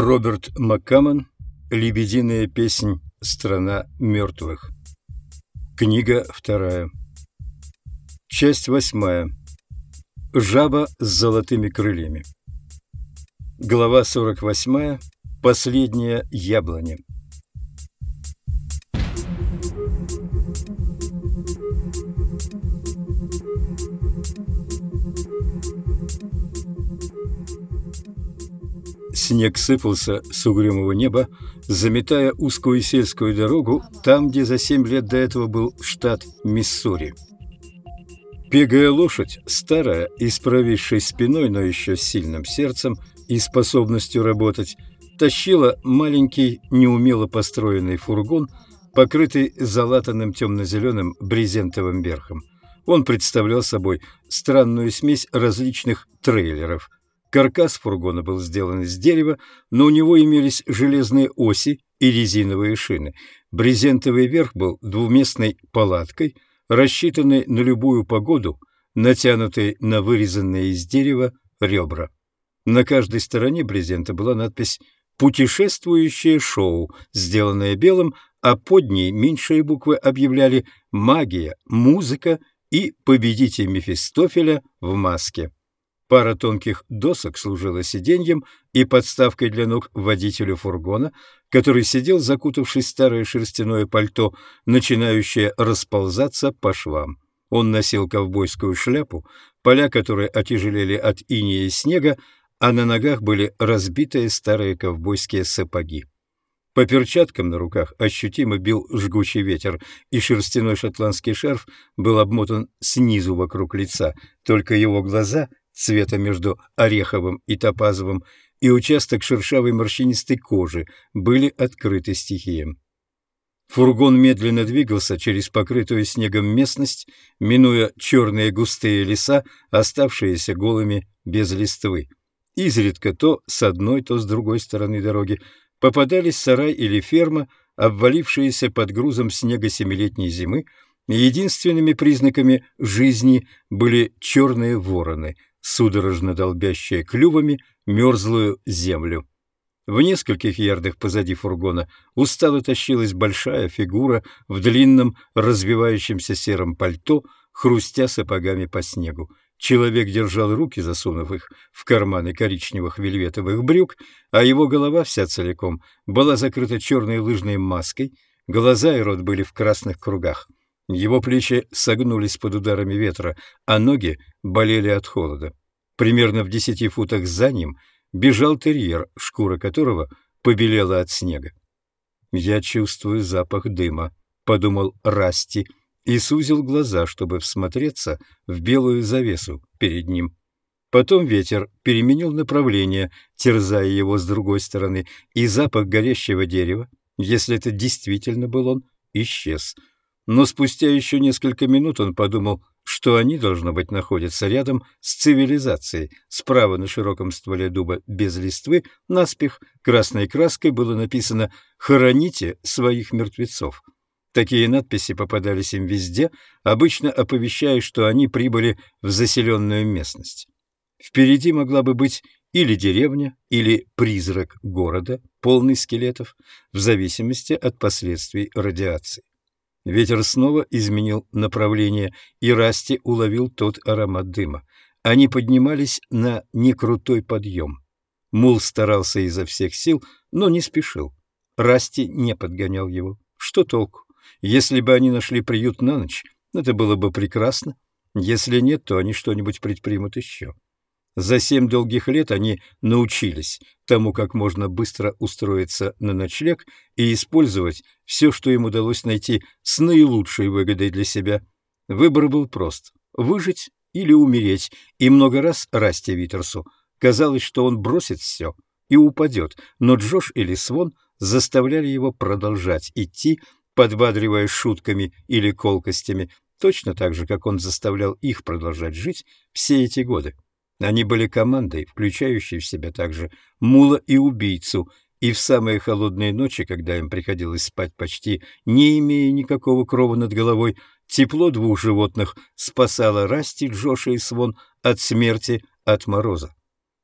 Роберт Маккамон «Лебединая песнь. Страна мертвых». Книга вторая. Часть восьмая. Жаба с золотыми крыльями. Глава сорок восьмая. Последняя яблоня. Снег сыпался с угрюмого неба, заметая узкую сельскую дорогу там, где за семь лет до этого был штат Миссури. Пегая лошадь, старая и с провисшей спиной, но еще с сильным сердцем и способностью работать, тащила маленький, неумело построенный фургон, покрытый залатанным темно-зеленым брезентовым верхом. Он представлял собой странную смесь различных трейлеров – Каркас фургона был сделан из дерева, но у него имелись железные оси и резиновые шины. Брезентовый верх был двуместной палаткой, рассчитанной на любую погоду, натянутой на вырезанные из дерева ребра. На каждой стороне брезента была надпись «Путешествующее шоу», сделанное белым, а под ней меньшие буквы объявляли «Магия», «Музыка» и «Победите Мефистофеля в маске». Пара тонких досок служила сиденьем и подставкой для ног водителю фургона, который сидел, закутавшись в старое шерстяное пальто, начинающее расползаться по швам. Он носил ковбойскую шляпу, поля которой отяжелели от инея и снега, а на ногах были разбитые старые ковбойские сапоги. По перчаткам на руках ощутимо бил жгучий ветер, и шерстяной шотландский шарф был обмотан снизу вокруг лица, только его глаза — цвета между ореховым и топазовым, и участок шершавой морщинистой кожи были открыты стихиям. Фургон медленно двигался через покрытую снегом местность, минуя черные густые леса, оставшиеся голыми без листвы. Изредка то с одной, то с другой стороны дороги попадались сарай или ферма, обвалившиеся под грузом снега семилетней зимы, единственными признаками жизни были черные вороны — судорожно долбящая клювами мерзлую землю. В нескольких ярдах позади фургона устало тащилась большая фигура в длинном развивающемся сером пальто, хрустя сапогами по снегу. Человек держал руки, засунув их в карманы коричневых вельветовых брюк, а его голова вся целиком была закрыта черной лыжной маской, глаза и рот были в красных кругах. Его плечи согнулись под ударами ветра, а ноги болели от холода. Примерно в десяти футах за ним бежал терьер, шкура которого побелела от снега. «Я чувствую запах дыма», — подумал Расти и сузил глаза, чтобы всмотреться в белую завесу перед ним. Потом ветер переменил направление, терзая его с другой стороны, и запах горящего дерева, если это действительно был он, исчез — но спустя еще несколько минут он подумал, что они, должно быть, находятся рядом с цивилизацией. Справа на широком стволе дуба без листвы наспех красной краской было написано «Хороните своих мертвецов». Такие надписи попадались им везде, обычно оповещая, что они прибыли в заселенную местность. Впереди могла бы быть или деревня, или призрак города, полный скелетов, в зависимости от последствий радиации. Ветер снова изменил направление, и Расти уловил тот аромат дыма. Они поднимались на некрутой подъем. Мул старался изо всех сил, но не спешил. Расти не подгонял его. Что толку? Если бы они нашли приют на ночь, это было бы прекрасно. Если нет, то они что-нибудь предпримут еще. За семь долгих лет они научились тому, как можно быстро устроиться на ночлег и использовать все, что им удалось найти с наилучшей выгодой для себя. Выбор был прост — выжить или умереть, и много раз Расти Витерсу казалось, что он бросит все и упадет, но Джош или Свон заставляли его продолжать идти, подбадривая шутками или колкостями, точно так же, как он заставлял их продолжать жить все эти годы. Они были командой, включающей в себя также мула и убийцу, и в самые холодные ночи, когда им приходилось спать почти не имея никакого крова над головой, тепло двух животных спасало Расти, Джоша и Свон от смерти, от мороза.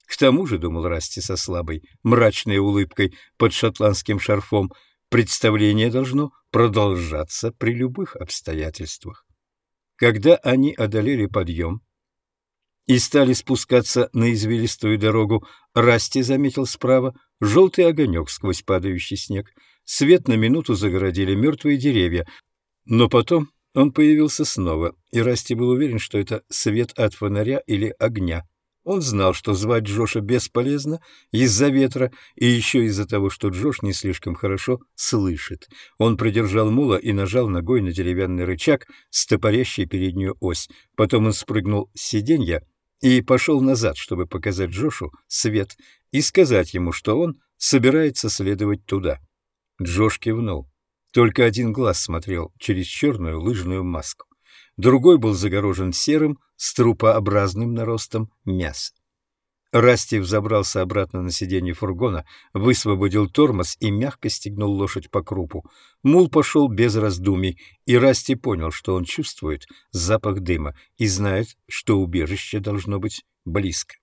К тому же, думал Расти со слабой, мрачной улыбкой под шотландским шарфом, представление должно продолжаться при любых обстоятельствах. Когда они одолели подъем и стали спускаться на извилистую дорогу, Расти заметил справа желтый огонек сквозь падающий снег. Свет на минуту загородили мертвые деревья, но потом он появился снова, и Расти был уверен, что это свет от фонаря или огня. Он знал, что звать Джоша бесполезно из-за ветра и еще из-за того, что Джош не слишком хорошо слышит. Он придержал мула и нажал ногой на деревянный рычаг, стопорящий переднюю ось. Потом он спрыгнул с сиденья и пошел назад, чтобы показать Джошу свет и сказать ему, что он собирается следовать туда. Джош кивнул. Только один глаз смотрел через черную лыжную маску другой был загорожен серым, струпообразным наростом мяса. Расти взобрался обратно на сиденье фургона, высвободил тормоз и мягко стегнул лошадь по крупу. Мул пошел без раздумий, и Расти понял, что он чувствует запах дыма и знает, что убежище должно быть близко.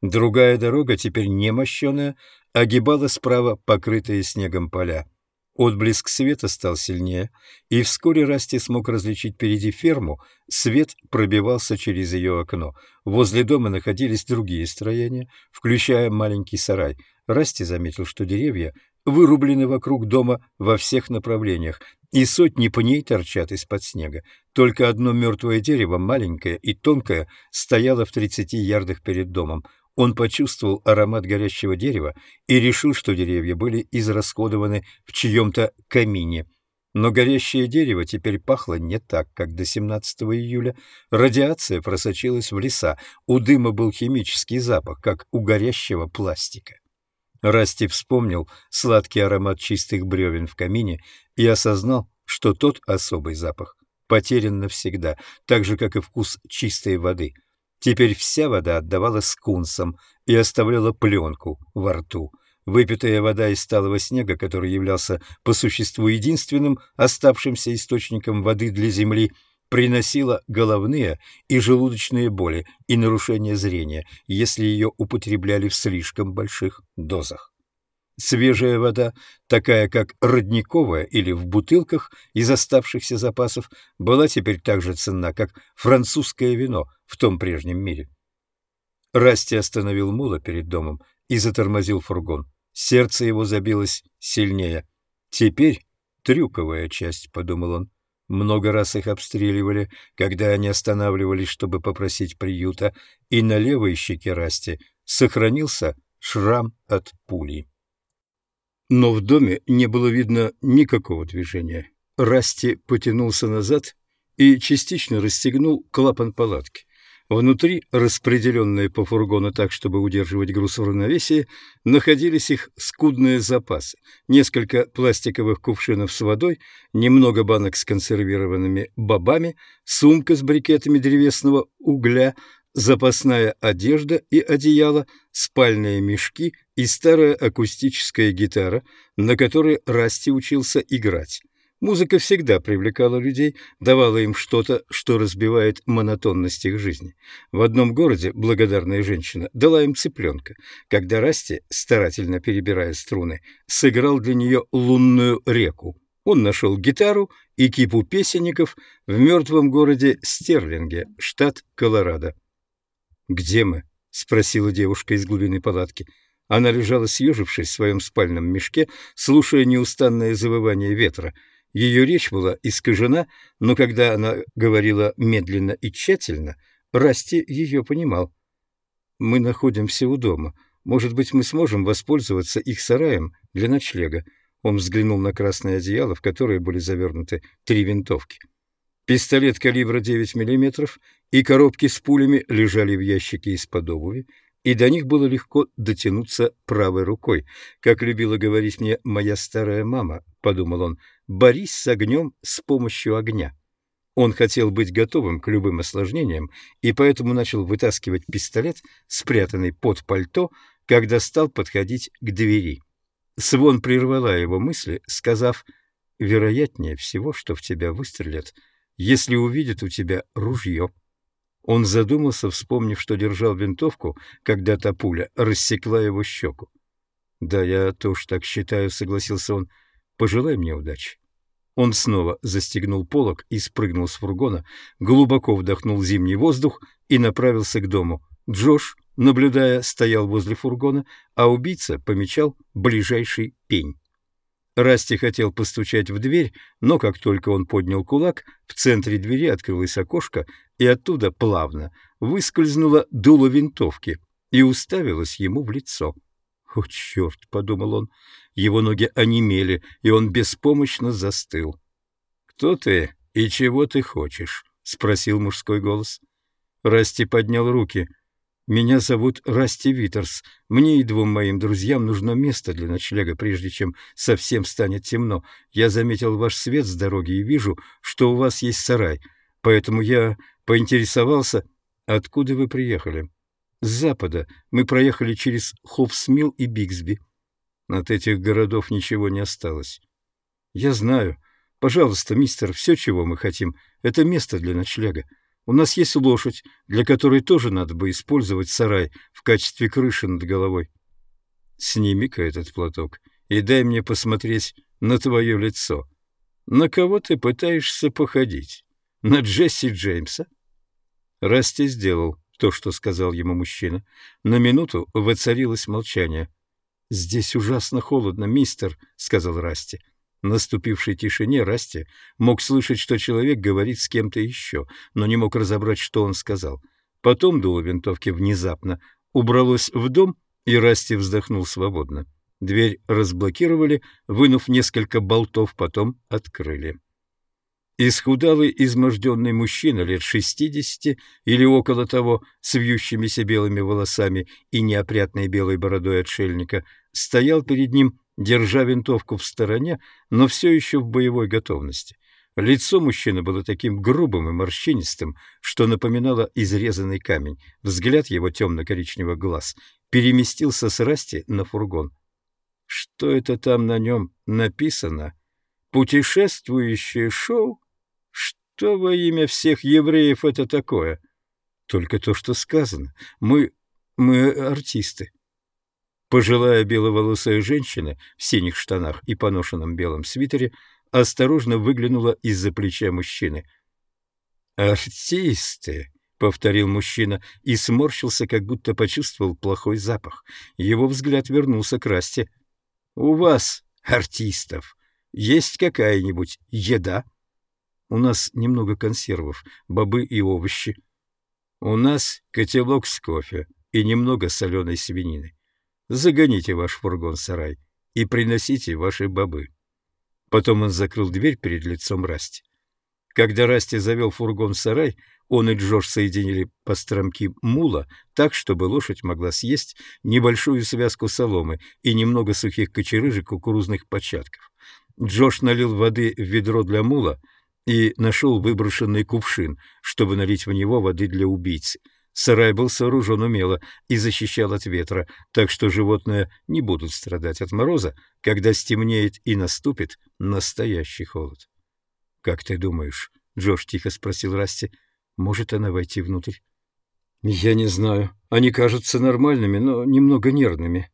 Другая дорога, теперь не мощеная, огибала справа покрытые снегом поля. Отблеск света стал сильнее, и вскоре Расти смог различить впереди ферму. Свет пробивался через ее окно. Возле дома находились другие строения, включая маленький сарай. Расти заметил, что деревья вырублены вокруг дома во всех направлениях, и сотни пней торчат из-под снега. Только одно мертвое дерево, маленькое и тонкое, стояло в тридцати ярдах перед домом. Он почувствовал аромат горящего дерева и решил, что деревья были израсходованы в чьем-то камине. Но горящее дерево теперь пахло не так, как до 17 июля. Радиация просочилась в леса, у дыма был химический запах, как у горящего пластика. Расти вспомнил сладкий аромат чистых бревен в камине и осознал, что тот особый запах потерян навсегда, так же, как и вкус чистой воды — Теперь вся вода отдавала скунсам и оставляла пленку во рту. Выпитая вода из сталого снега, который являлся по существу единственным оставшимся источником воды для земли, приносила головные и желудочные боли и нарушение зрения, если ее употребляли в слишком больших дозах. Свежая вода, такая как родниковая или в бутылках из оставшихся запасов, была теперь так же ценна, как французское вино в том прежнем мире. Расти остановил мула перед домом и затормозил фургон. Сердце его забилось сильнее. «Теперь трюковая часть», — подумал он. Много раз их обстреливали, когда они останавливались, чтобы попросить приюта, и на левой щеке Расти сохранился шрам от пули. Но в доме не было видно никакого движения. Расти потянулся назад и частично расстегнул клапан палатки. Внутри, распределенные по фургону так, чтобы удерживать груз в равновесии, находились их скудные запасы. Несколько пластиковых кувшинов с водой, немного банок с консервированными бобами, сумка с брикетами древесного угля, запасная одежда и одеяло, спальные мешки и старая акустическая гитара, на которой Расти учился играть. Музыка всегда привлекала людей, давала им что-то, что разбивает монотонность их жизни. В одном городе благодарная женщина дала им цыпленка, когда Расти, старательно перебирая струны, сыграл для нее лунную реку. Он нашел гитару и кипу песенников в мертвом городе Стерлинге, штат Колорадо. «Где мы?» — спросила девушка из глубины палатки. Она лежала съежившись в своем спальном мешке, слушая неустанное завывание ветра. Ее речь была искажена, но когда она говорила медленно и тщательно, Расти ее понимал. «Мы находимся у дома. Может быть, мы сможем воспользоваться их сараем для ночлега». Он взглянул на красное одеяло, в которое были завернуты три винтовки. Пистолет калибра 9 мм и коробки с пулями лежали в ящике из-под обуви, и до них было легко дотянуться правой рукой. Как любила говорить мне моя старая мама, — подумал он, — борись с огнем с помощью огня. Он хотел быть готовым к любым осложнениям, и поэтому начал вытаскивать пистолет, спрятанный под пальто, когда стал подходить к двери. Свон прервала его мысли, сказав, «Вероятнее всего, что в тебя выстрелят — если увидят у тебя ружье. Он задумался, вспомнив, что держал винтовку, когда та пуля рассекла его щеку. «Да, я тоже так считаю», — согласился он. «Пожелай мне удачи». Он снова застегнул полог и спрыгнул с фургона, глубоко вдохнул зимний воздух и направился к дому. Джош, наблюдая, стоял возле фургона, а убийца помечал ближайший пень. Расти хотел постучать в дверь, но как только он поднял кулак, в центре двери открылось окошко, и оттуда плавно выскользнуло дуло винтовки и уставилось ему в лицо. «О, черт!» — подумал он. Его ноги онемели, и он беспомощно застыл. «Кто ты и чего ты хочешь?» — спросил мужской голос. Расти поднял руки. «Меня зовут Расти Витерс. Мне и двум моим друзьям нужно место для ночлега, прежде чем совсем станет темно. Я заметил ваш свет с дороги и вижу, что у вас есть сарай. Поэтому я поинтересовался, откуда вы приехали». С запада мы проехали через Хопсмилл и Бигсби. От этих городов ничего не осталось. Я знаю. Пожалуйста, мистер, все, чего мы хотим, это место для ночлега. У нас есть лошадь, для которой тоже надо бы использовать сарай в качестве крыши над головой. Сними-ка этот платок и дай мне посмотреть на твое лицо. На кого ты пытаешься походить? На Джесси Джеймса? Расти сделал то, что сказал ему мужчина. На минуту воцарилось молчание. «Здесь ужасно холодно, мистер», — сказал Расти. Наступившей тишине Расти мог слышать, что человек говорит с кем-то еще, но не мог разобрать, что он сказал. Потом дуло винтовки внезапно убралось в дом, и Расти вздохнул свободно. Дверь разблокировали, вынув несколько болтов, потом открыли. Исхудалый, изможденный мужчина лет шестидесяти или около того, с вьющимися белыми волосами и неопрятной белой бородой отшельника, стоял перед ним, держа винтовку в стороне, но все еще в боевой готовности. Лицо мужчины было таким грубым и морщинистым, что напоминало изрезанный камень. Взгляд его темно-коричневых глаз переместился с расти на фургон. Что это там на нем написано? «Путешествующее шоу?» Что во имя всех евреев это такое? Только то, что сказано. Мы... мы артисты. Пожилая беловолосая женщина в синих штанах и поношенном белом свитере осторожно выглянула из-за плеча мужчины. «Артисты!» — повторил мужчина и сморщился, как будто почувствовал плохой запах. Его взгляд вернулся к Расте. «У вас, артистов, есть какая-нибудь еда?» У нас немного консервов, бобы и овощи. У нас котелок с кофе и немного соленой свинины. Загоните ваш фургон-сарай и приносите ваши бобы. Потом он закрыл дверь перед лицом Расти. Когда Расти завел фургон-сарай, он и Джош соединили постромки мула так, чтобы лошадь могла съесть небольшую связку соломы и немного сухих кочерыжек кукурузных початков. Джош налил воды в ведро для мула, и нашел выброшенный кувшин, чтобы налить в него воды для убийцы. Сарай был сооружен умело и защищал от ветра, так что животные не будут страдать от мороза, когда стемнеет и наступит настоящий холод. — Как ты думаешь? — Джош тихо спросил Расти. — Может она войти внутрь? — Я не знаю. Они кажутся нормальными, но немного нервными.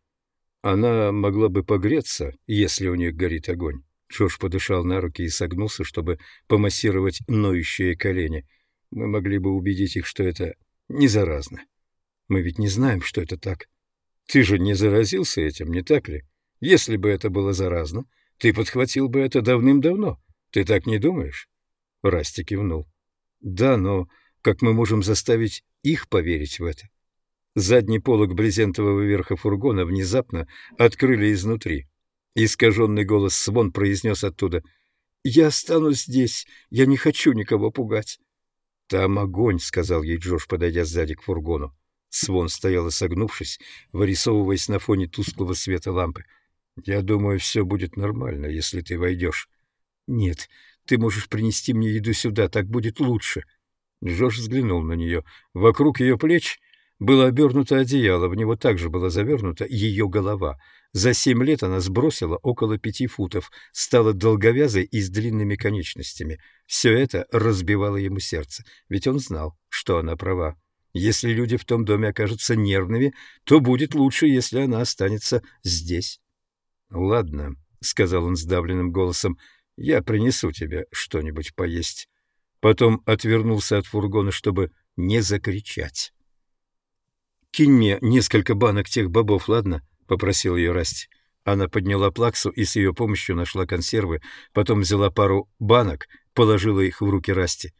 Она могла бы погреться, если у них горит огонь. Джош подышал на руки и согнулся, чтобы помассировать ноющие колени. Мы могли бы убедить их, что это не заразно. Мы ведь не знаем, что это так. Ты же не заразился этим, не так ли? Если бы это было заразно, ты подхватил бы это давным-давно. Ты так не думаешь? Расти кивнул. Да, но как мы можем заставить их поверить в это? Задний полог брезентового верха фургона внезапно открыли изнутри. Искаженный голос Свон произнес оттуда. «Я останусь здесь. Я не хочу никого пугать». «Там огонь», — сказал ей Джош, подойдя сзади к фургону. Свон стояла согнувшись, вырисовываясь на фоне тусклого света лампы. «Я думаю, все будет нормально, если ты войдешь». «Нет, ты можешь принести мне еду сюда, так будет лучше». Джош взглянул на нее. Вокруг ее плеч было обернуто одеяло, в него также была завернута ее голова. За семь лет она сбросила около пяти футов, стала долговязой и с длинными конечностями. Все это разбивало ему сердце, ведь он знал, что она права. Если люди в том доме окажутся нервными, то будет лучше, если она останется здесь. — Ладно, — сказал он сдавленным голосом, — я принесу тебе что-нибудь поесть. Потом отвернулся от фургона, чтобы не закричать. «Кинь мне несколько банок тех бобов, ладно?» — попросил ее Расти. Она подняла плаксу и с ее помощью нашла консервы, потом взяла пару банок, положила их в руки Расти.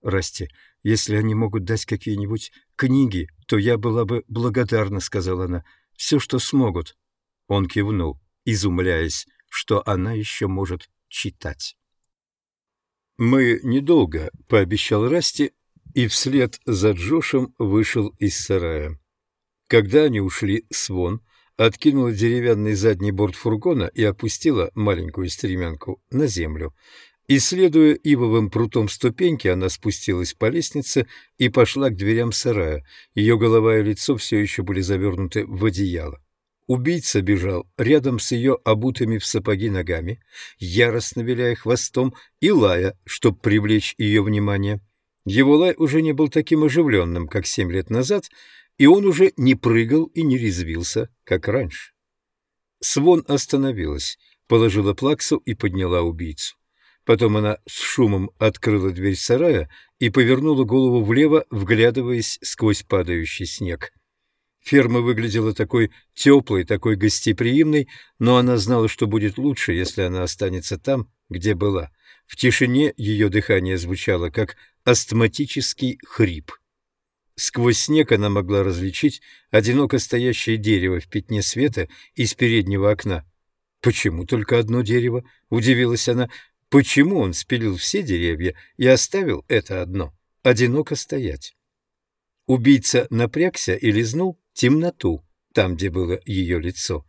«Расти, если они могут дать какие-нибудь книги, то я была бы благодарна», — сказала она. «Все, что смогут». Он кивнул, изумляясь, что она еще может читать. «Мы недолго», — пообещал Расти, и вслед за Джошем вышел из сарая. Когда они ушли, Свон откинула деревянный задний борт фургона и опустила маленькую стремянку на землю. Исследуя ивовым прутом ступеньки, она спустилась по лестнице и пошла к дверям сарая. Ее голова и лицо все еще были завернуты в одеяло. Убийца бежал рядом с ее обутыми в сапоги ногами, яростно виляя хвостом и лая, чтобы привлечь ее внимание. Его лай уже не был таким оживленным, как семь лет назад, и он уже не прыгал и не резвился, как раньше. Свон остановилась, положила плаксу и подняла убийцу. Потом она с шумом открыла дверь сарая и повернула голову влево, вглядываясь сквозь падающий снег. Ферма выглядела такой теплой, такой гостеприимной, но она знала, что будет лучше, если она останется там, где была. В тишине ее дыхание звучало, как астматический хрип. Сквозь снег она могла различить одиноко стоящее дерево в пятне света из переднего окна. «Почему только одно дерево?» — удивилась она. «Почему он спилил все деревья и оставил это одно, одиноко стоять?» Убийца напрягся и лизнул темноту там, где было ее лицо.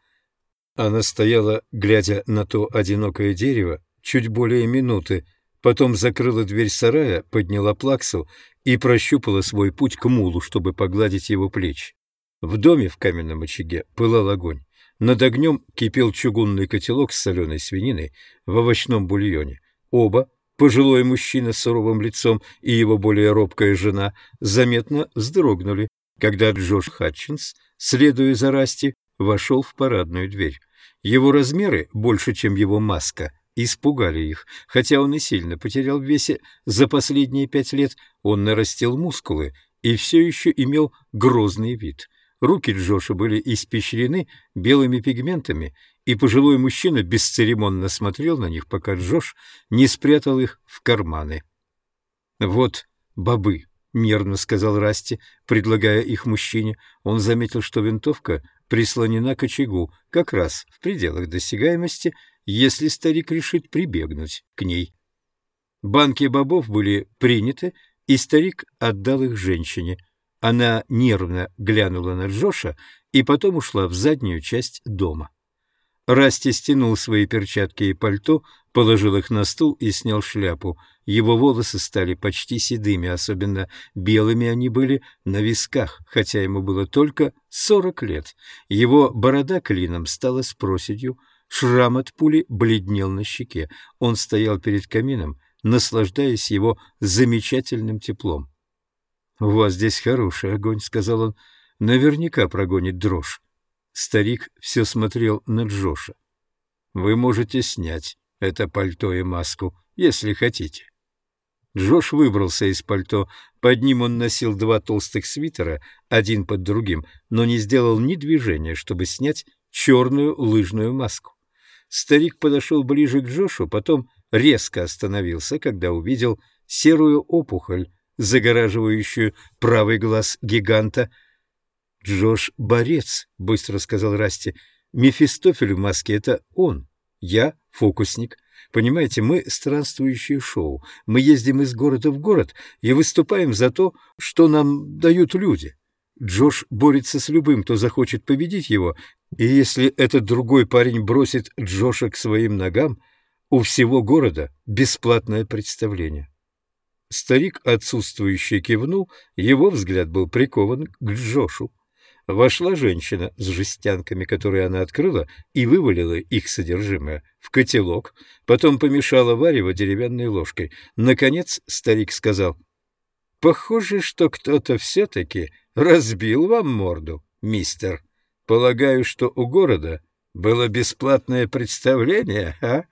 Она стояла, глядя на то одинокое дерево, чуть более минуты, потом закрыла дверь сарая, подняла плаксу и прощупала свой путь к мулу, чтобы погладить его плечи. В доме в каменном очаге пылал огонь. Над огнем кипел чугунный котелок с соленой свининой в овощном бульоне. Оба, пожилой мужчина с суровым лицом и его более робкая жена, заметно вздрогнули, когда Джош Хатчинс, следуя за Расти, вошел в парадную дверь. Его размеры, больше, чем его маска, испугали их. Хотя он и сильно потерял в весе за последние пять лет, он нарастил мускулы и все еще имел грозный вид. Руки Джоша были испещрены белыми пигментами, и пожилой мужчина бесцеремонно смотрел на них, пока Джош не спрятал их в карманы. «Вот бобы», — нервно сказал Расти, предлагая их мужчине. Он заметил, что винтовка прислонена к очагу, как раз в пределах досягаемости, если старик решит прибегнуть к ней. Банки бобов были приняты, и старик отдал их женщине. Она нервно глянула на Джоша и потом ушла в заднюю часть дома. Расти стянул свои перчатки и пальто, положил их на стул и снял шляпу. Его волосы стали почти седыми, особенно белыми они были на висках, хотя ему было только сорок лет. Его борода клином стала с проседью, Шрам от пули бледнел на щеке. Он стоял перед камином, наслаждаясь его замечательным теплом. — У вас здесь хороший огонь, — сказал он. — Наверняка прогонит дрожь. Старик все смотрел на Джоша. — Вы можете снять это пальто и маску, если хотите. Джош выбрался из пальто. Под ним он носил два толстых свитера, один под другим, но не сделал ни движения, чтобы снять черную лыжную маску. Старик подошел ближе к Джошу, потом резко остановился, когда увидел серую опухоль, загораживающую правый глаз гиганта. «Джош — борец», — быстро сказал Расти. «Мефистофель в маске — это он. Я — фокусник. Понимаете, мы — странствующее шоу. Мы ездим из города в город и выступаем за то, что нам дают люди. Джош борется с любым, кто захочет победить его, и если этот другой парень бросит Джоша к своим ногам, у всего города бесплатное представление. Старик отсутствующий кивнул, его взгляд был прикован к Джошу. Вошла женщина с жестянками, которые она открыла, и вывалила их содержимое в котелок, потом помешала варево деревянной ложкой. Наконец старик сказал, «Похоже, что кто-то все-таки разбил вам морду, мистер. Полагаю, что у города было бесплатное представление, а?»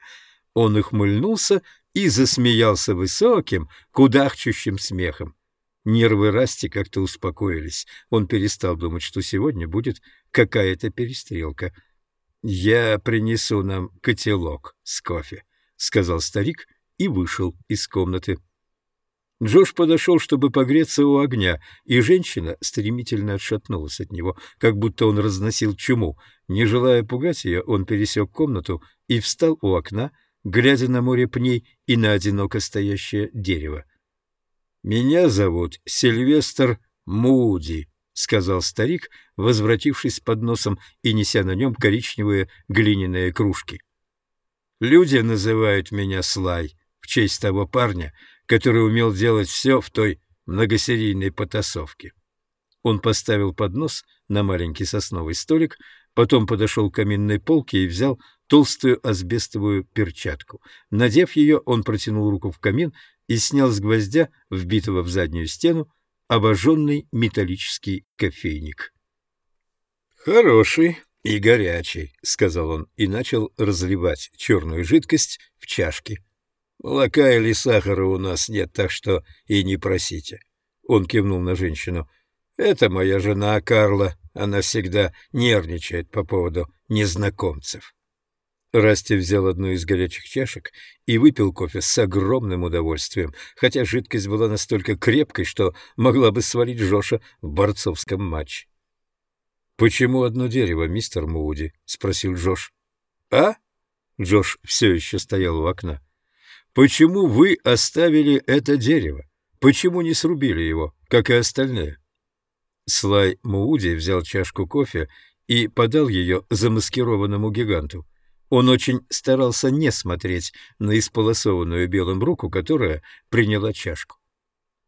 Он ухмыльнулся и засмеялся высоким, кудахчущим смехом. Нервы Расти как-то успокоились. Он перестал думать, что сегодня будет какая-то перестрелка. «Я принесу нам котелок с кофе», — сказал старик и вышел из комнаты. Джош подошел, чтобы погреться у огня, и женщина стремительно отшатнулась от него, как будто он разносил чуму. Не желая пугать ее, он пересек комнату и встал у окна, глядя на море пней и на одиноко стоящее дерево. «Меня зовут Сильвестр Муди», — сказал старик, возвратившись с подносом и неся на нем коричневые глиняные кружки. «Люди называют меня Слай в честь того парня, который умел делать все в той многосерийной потасовке». Он поставил поднос на маленький сосновый столик, потом подошел к каминной полке и взял толстую асбестовую перчатку. Надев ее, он протянул руку в камин и снял с гвоздя, вбитого в заднюю стену, обожженный металлический кофейник. «Хороший и горячий», — сказал он, и начал разливать черную жидкость в чашки. «Молока или сахара у нас нет, так что и не просите». Он кивнул на женщину. «Это моя жена Карла. Она всегда нервничает по поводу незнакомцев». Расти взял одну из горячих чашек и выпил кофе с огромным удовольствием, хотя жидкость была настолько крепкой, что могла бы свалить Джоша в борцовском матче. «Почему одно дерево, мистер Муди?» — спросил Джош. «А?» — Джош все еще стоял у окна. «Почему вы оставили это дерево? Почему не срубили его, как и остальные?» Слай Мууди взял чашку кофе и подал ее замаскированному гиганту. Он очень старался не смотреть на исполосованную белым руку, которая приняла чашку.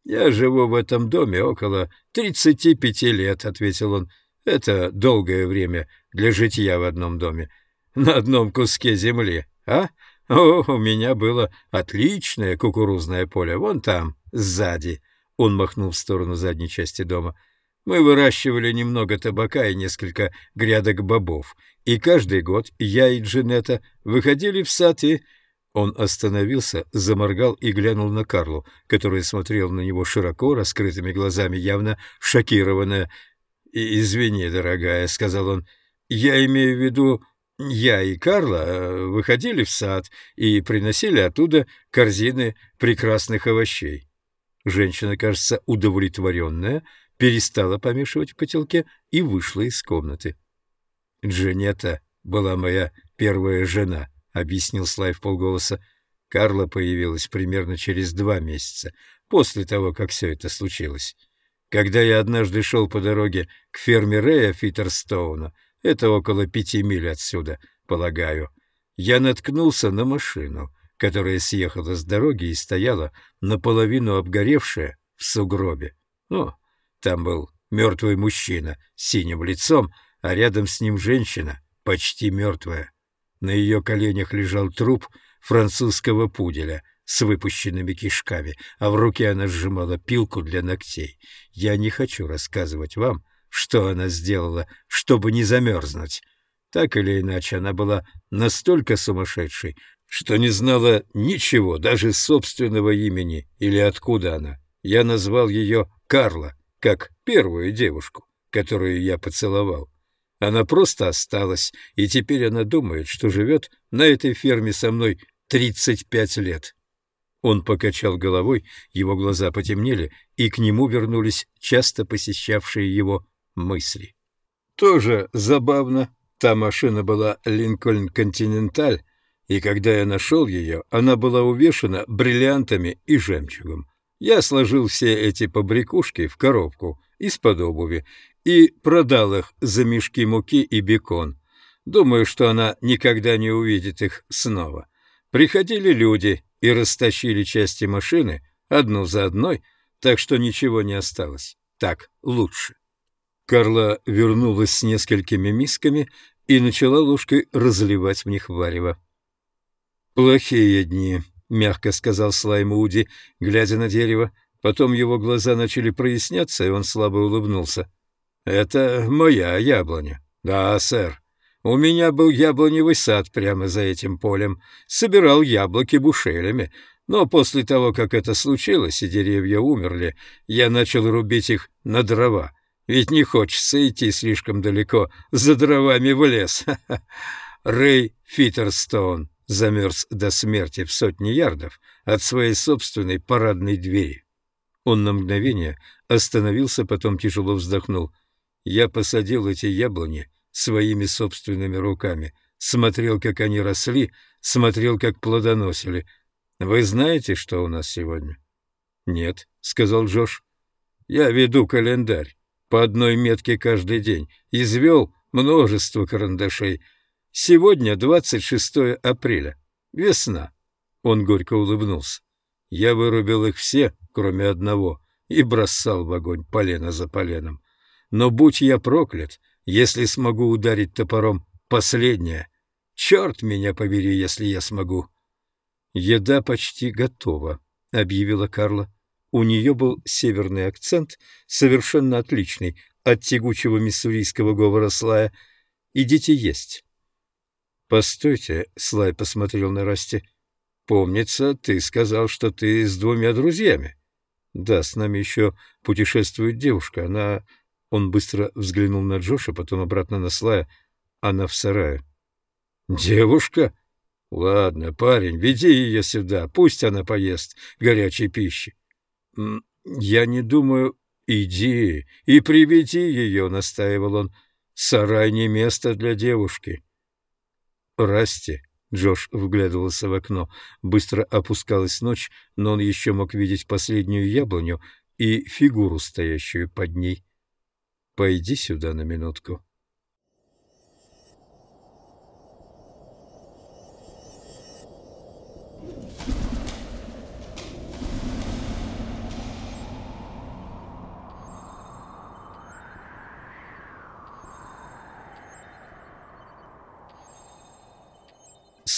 «Я живу в этом доме около тридцати пяти лет», — ответил он. «Это долгое время для житья в одном доме, на одном куске земли, а? О, у меня было отличное кукурузное поле, вон там, сзади». Он махнул в сторону задней части дома — мы выращивали немного табака и несколько грядок бобов, и каждый год я и Джинетта выходили в сад и... Он остановился, заморгал и глянул на Карлу, которая смотрела на него широко раскрытыми глазами, явно шокированная. «Извини, дорогая», — сказал он, — «я имею в виду, я и Карла э, выходили в сад и приносили оттуда корзины прекрасных овощей». Женщина, кажется, удовлетворенная, перестала помешивать в котелке и вышла из комнаты. «Джанетта была моя первая жена», — объяснил Слайв полголоса. Карла появилась примерно через два месяца после того, как все это случилось. Когда я однажды шел по дороге к ферме Рэя Фиттерстоуна, это около пяти миль отсюда, полагаю, я наткнулся на машину, которая съехала с дороги и стояла наполовину обгоревшая в сугробе. Ну, там был мертвый мужчина с синим лицом, а рядом с ним женщина, почти мертвая. На ее коленях лежал труп французского пуделя с выпущенными кишками, а в руке она сжимала пилку для ногтей. Я не хочу рассказывать вам, что она сделала, чтобы не замерзнуть. Так или иначе, она была настолько сумасшедшей, что не знала ничего, даже собственного имени или откуда она. Я назвал ее Карла, как первую девушку, которую я поцеловал. Она просто осталась, и теперь она думает, что живет на этой ферме со мной 35 лет. Он покачал головой, его глаза потемнели, и к нему вернулись часто посещавшие его мысли. Тоже забавно. Та машина была Линкольн Континенталь, и когда я нашел ее, она была увешана бриллиантами и жемчугом. Я сложил все эти побрякушки в коробку из-под обуви и продал их за мешки муки и бекон. Думаю, что она никогда не увидит их снова. Приходили люди и растащили части машины, одну за одной, так что ничего не осталось. Так лучше. Карла вернулась с несколькими мисками и начала ложкой разливать в них варево. «Плохие дни», — мягко сказал Слайм Уди, глядя на дерево. Потом его глаза начали проясняться, и он слабо улыбнулся. «Это моя яблоня». «Да, сэр. У меня был яблоневый сад прямо за этим полем. Собирал яблоки бушелями. Но после того, как это случилось, и деревья умерли, я начал рубить их на дрова. Ведь не хочется идти слишком далеко за дровами в лес. Рэй Фиттерстоун замерз до смерти в сотни ярдов от своей собственной парадной двери. Он на мгновение остановился, потом тяжело вздохнул. Я посадил эти яблони своими собственными руками, смотрел, как они росли, смотрел, как плодоносили. Вы знаете, что у нас сегодня? Нет, сказал Джош. Я веду календарь по одной метке каждый день, извел множество карандашей. Сегодня 26 апреля. Весна. Он горько улыбнулся. Я вырубил их все, кроме одного, и бросал в огонь полено за поленом. Но будь я проклят, если смогу ударить топором последнее. Черт меня побери, если я смогу. Еда почти готова, объявила Карла. У нее был северный акцент, совершенно отличный от тягучего миссурийского говора Слая. «Идите есть». «Постойте», — Слай посмотрел на Расти. «Помнится, ты сказал, что ты с двумя друзьями». «Да, с нами еще путешествует девушка. Она он быстро взглянул на Джоша, потом обратно на Слая. Она в сарае. «Девушка? Ладно, парень, веди ее сюда, пусть она поест горячей пищи». «Я не думаю...» «Иди и приведи ее», — настаивал он. «Сарай не место для девушки». «Расти», — Джош вглядывался в окно. Быстро опускалась ночь, но он еще мог видеть последнюю яблоню и фигуру, стоящую под ней. Пойди сюда на минутку.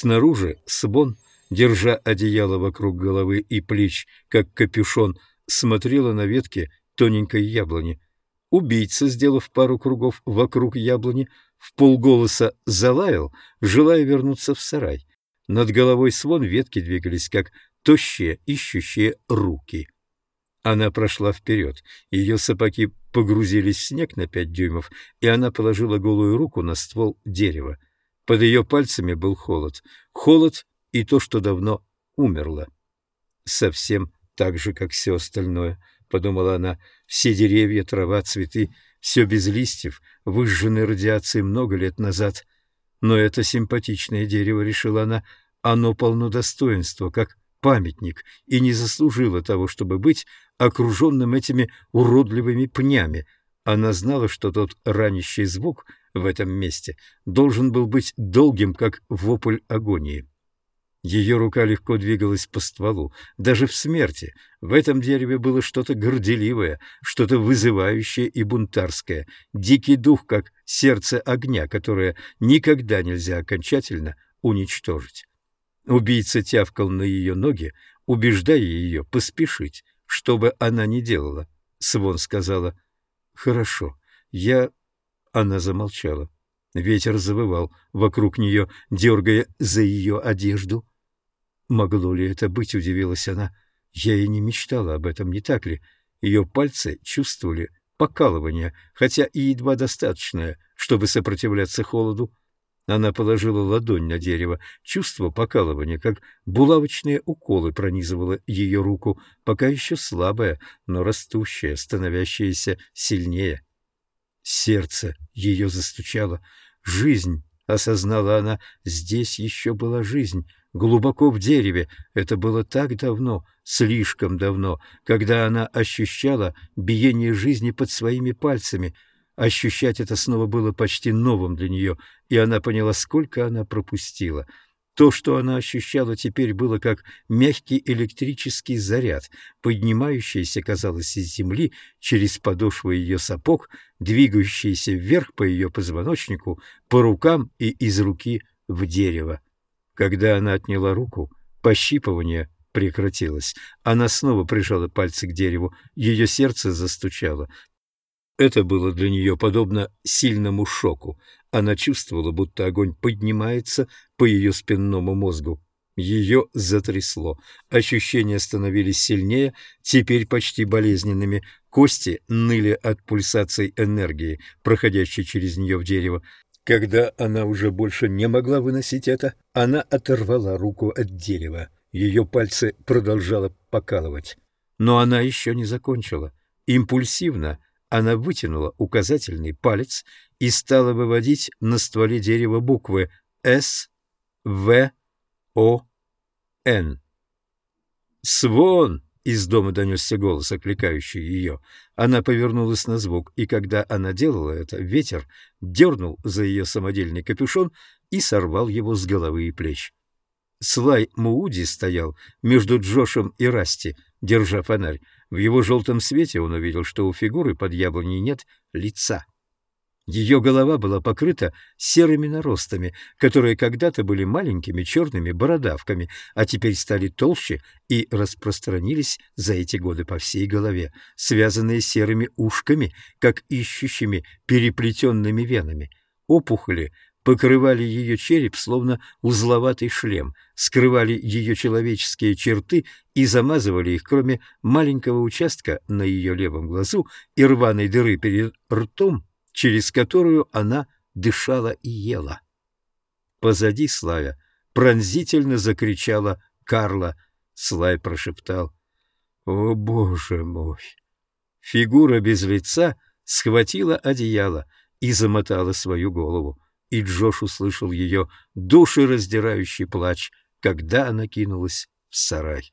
Снаружи Сбон, держа одеяло вокруг головы и плеч, как капюшон, смотрела на ветке тоненькой яблони. Убийца, сделав пару кругов вокруг яблони, в полголоса залаял, желая вернуться в сарай. Над головой свон ветки двигались, как тощие, ищущие руки. Она прошла вперед, ее сапоги погрузились в снег на пять дюймов, и она положила голую руку на ствол дерева. Под ее пальцами был холод. Холод и то, что давно умерло. Совсем так же, как все остальное —— подумала она, — все деревья, трава, цветы, все без листьев, выжженной радиацией много лет назад. Но это симпатичное дерево, — решила она, — оно полно достоинства, как памятник, и не заслужило того, чтобы быть окруженным этими уродливыми пнями. Она знала, что тот ранящий звук в этом месте должен был быть долгим, как вопль агонии. Ее рука легко двигалась по стволу, даже в смерти. В этом дереве было что-то горделивое, что-то вызывающее и бунтарское, дикий дух, как сердце огня, которое никогда нельзя окончательно уничтожить. Убийца тявкал на ее ноги, убеждая ее поспешить, что бы она ни делала. Свон сказала «Хорошо, я...» Она замолчала. Ветер завывал вокруг нее, дергая за ее одежду. Могло ли это быть, удивилась она. Я и не мечтала об этом, не так ли? Ее пальцы чувствовали покалывание, хотя и едва достаточное, чтобы сопротивляться холоду. Она положила ладонь на дерево. Чувство покалывания, как булавочные уколы, пронизывало ее руку, пока еще слабое, но растущее, становящееся сильнее. Сердце ее застучало. Жизнь, осознала она, здесь еще была жизнь глубоко в дереве. Это было так давно, слишком давно, когда она ощущала биение жизни под своими пальцами. Ощущать это снова было почти новым для нее, и она поняла, сколько она пропустила. То, что она ощущала теперь, было как мягкий электрический заряд, поднимающийся, казалось, из земли через подошвы ее сапог, двигающийся вверх по ее позвоночнику, по рукам и из руки в дерево. Когда она отняла руку, пощипывание прекратилось. Она снова прижала пальцы к дереву, ее сердце застучало. Это было для нее подобно сильному шоку. Она чувствовала, будто огонь поднимается по ее спинному мозгу. Ее затрясло. Ощущения становились сильнее, теперь почти болезненными. Кости ныли от пульсаций энергии, проходящей через нее в дерево. Когда она уже больше не могла выносить это, она оторвала руку от дерева. Ее пальцы продолжало покалывать. Но она еще не закончила. Импульсивно она вытянула указательный палец и стала выводить на стволе дерева буквы «С», «В», «О», «Н». «Свон!» — из дома донесся голос, окликающий ее. Она повернулась на звук, и когда она делала это, ветер дернул за ее самодельный капюшон и сорвал его с головы и плеч. Слай Мууди стоял между Джошем и Расти, держа фонарь. В его желтом свете он увидел, что у фигуры под яблоней нет лица. Ее голова была покрыта серыми наростами, которые когда-то были маленькими черными бородавками, а теперь стали толще и распространились за эти годы по всей голове, связанные серыми ушками, как ищущими переплетенными венами. Опухоли покрывали ее череп, словно узловатый шлем, скрывали ее человеческие черты и замазывали их, кроме маленького участка на ее левом глазу и рваной дыры перед ртом, через которую она дышала и ела. Позади Славя пронзительно закричала Карла. Слай прошептал «О, Боже мой!» Фигура без лица схватила одеяло и замотала свою голову и Джош услышал ее душераздирающий плач, когда она кинулась в сарай.